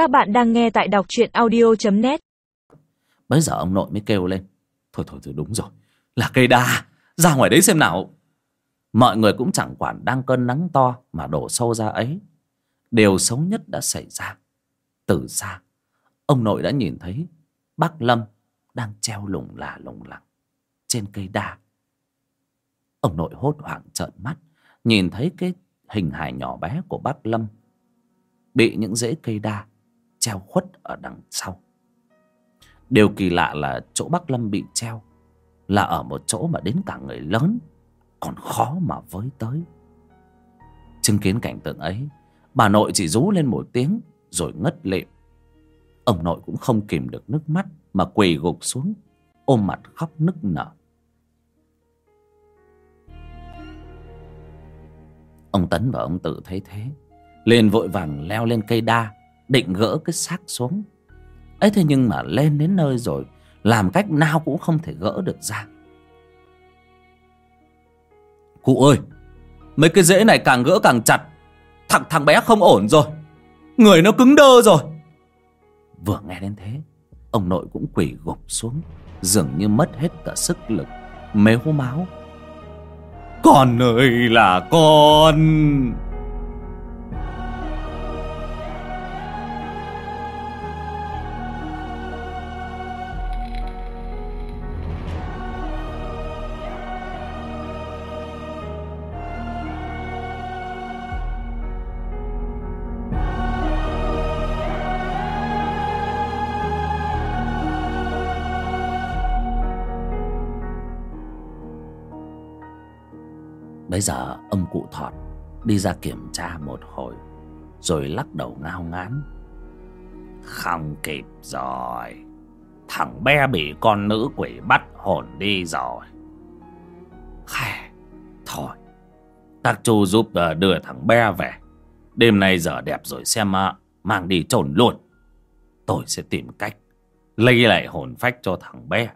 Các bạn đang nghe tại đọc truyện audio.net Bây giờ ông nội mới kêu lên. Thôi thôi thôi, đúng rồi. Là cây đa. Ra ngoài đấy xem nào. Mọi người cũng chẳng quản đang cơn nắng to Mà đổ sâu ra ấy. Điều xấu nhất đã xảy ra. Từ xa, Ông nội đã nhìn thấy Bác Lâm đang treo lủng là lủng lẳng Trên cây đa. Ông nội hốt hoảng trợn mắt, Nhìn thấy cái hình hài nhỏ bé của bác Lâm Bị những rễ cây đa Treo khuất ở đằng sau. Điều kỳ lạ là chỗ bác Lâm bị treo Là ở một chỗ mà đến cả người lớn Còn khó mà với tới. Chứng kiến cảnh tượng ấy, Bà nội chỉ rú lên một tiếng Rồi ngất lịm. Ông nội cũng không kìm được nước mắt Mà quỳ gục xuống, Ôm mặt khóc nức nở. Ông Tấn và ông Tự thấy thế, liền vội vàng leo lên cây đa Định gỡ cái xác xuống. Ấy thế nhưng mà lên đến nơi rồi, Làm cách nào cũng không thể gỡ được ra. Cụ ơi, Mấy cái rễ này càng gỡ càng chặt. Thằng thằng bé không ổn rồi. Người nó cứng đơ rồi. Vừa nghe đến thế, Ông nội cũng quỳ gục xuống, Dường như mất hết cả sức lực, Mếu máu. Con ơi là con! Bây giờ ông cụ thọt đi ra kiểm tra một hồi, Rồi lắc đầu ngao ngán. Không kịp rồi, Thằng bé bị con nữ quỷ bắt hồn đi rồi. Khè, Thôi Các chú giúp ờ, đưa thằng bé về. Đêm nay giờ đẹp rồi xem ờ, Mang đi trồn luôn. Tôi sẽ tìm cách Lấy lại hồn phách cho thằng bé.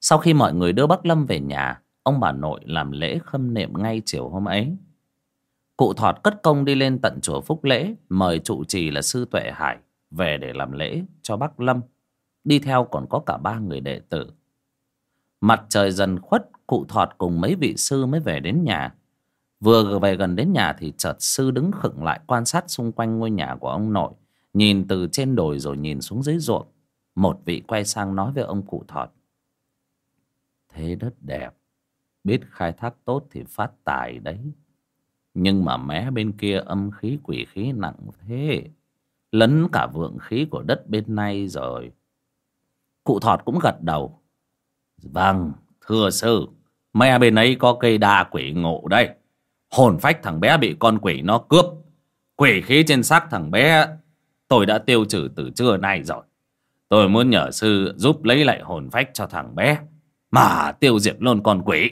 Sau khi mọi người đưa bác Lâm về nhà ông bà nội làm lễ khâm niệm ngay chiều hôm ấy. Cụ thọt cất công đi lên tận chùa phúc lễ, mời trụ trì là sư tuệ hải về để làm lễ cho bác lâm. Đi theo còn có cả ba người đệ tử. Mặt trời dần khuất, cụ thọt cùng mấy vị sư mới về đến nhà. Vừa về gần đến nhà thì chợt sư đứng khựng lại quan sát xung quanh ngôi nhà của ông nội, nhìn từ trên đồi rồi nhìn xuống dưới ruộng. Một vị quay sang nói với ông cụ thọt, thế đất đẹp biết khai thác tốt thì phát tài đấy. Nhưng mà mé bên kia âm khí quỷ khí nặng thế, lấn cả vượng khí của đất bên này rồi. Cụ thọt cũng gật đầu. Vâng thưa sư mẹ bên ấy có cây đa quỷ ngộ đây hồn phách thằng bé bị con quỷ nó cướp. Quỷ khí trên xác thằng bé, tôi đã tiêu trừ từ trưa nay rồi. Tôi muốn nhờ sư giúp lấy lại hồn phách cho thằng bé, mà tiêu diệt luôn con quỷ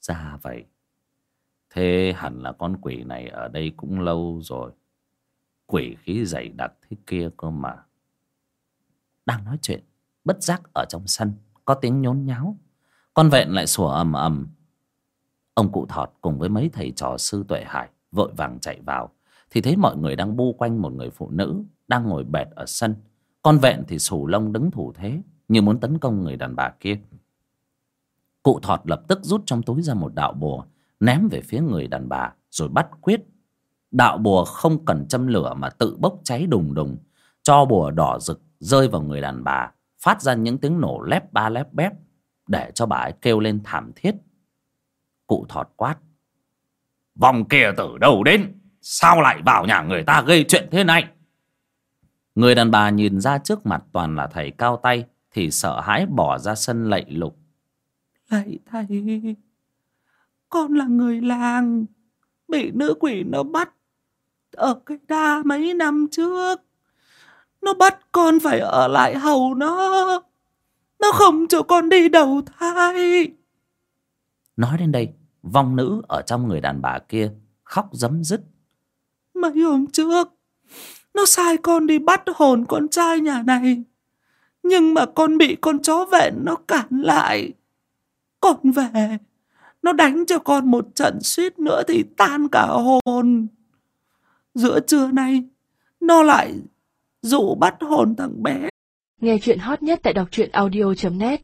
ra vậy. Thế hẳn là con quỷ này ở đây cũng lâu rồi. Quỷ khí dày đặc thế kia cơ mà. Đang nói chuyện, bất giác ở trong sân, có tiếng nhốn nháo. Con vẹn lại sủa ầm ầm. Ông cụ thọt cùng với mấy thầy trò sư tuệ hải vội vàng chạy vào. Thì thấy mọi người đang bu quanh một người phụ nữ đang ngồi bệt ở sân. Con vẹn thì sù lông đứng thủ thế, như muốn tấn công người đàn bà kia cụ thọt lập tức rút trong túi ra một đạo bùa, ném về phía người đàn bà, rồi bắt quyết. Đạo bùa không cần châm lửa mà tự bốc cháy đùng đùng, cho bùa đỏ rực rơi vào người đàn bà, phát ra những tiếng nổ lép ba lép bép để cho bà ấy kêu lên thảm thiết. Cụ thọt quát, vòng kia từ đâu đến? Sao lại vào nhà người ta gây chuyện thế này? Người đàn bà nhìn ra trước mặt toàn là thầy cao tay, thì sợ hãi bỏ ra sân lạy lục. Lạy thầy, con là người làng, bị nữ quỷ nó bắt ở cái đa mấy năm trước. Nó bắt con phải ở lại hầu nó. Nó không cho con đi đầu thai. nói đến đây vong nữ ở trong người đàn bà kia khóc dấm dứt Mấy hôm trước, nó sai con đi bắt hồn con trai nhà này. Nhưng mà con bị con chó vẹn nó cản lại. Con về, nó đánh cho con một trận suýt nữa thì tan cả hồn. Giữa trưa nay, nó lại dụ bắt hồn thằng bé. Nghe chuyện hot nhất tại đọc truyện audio.net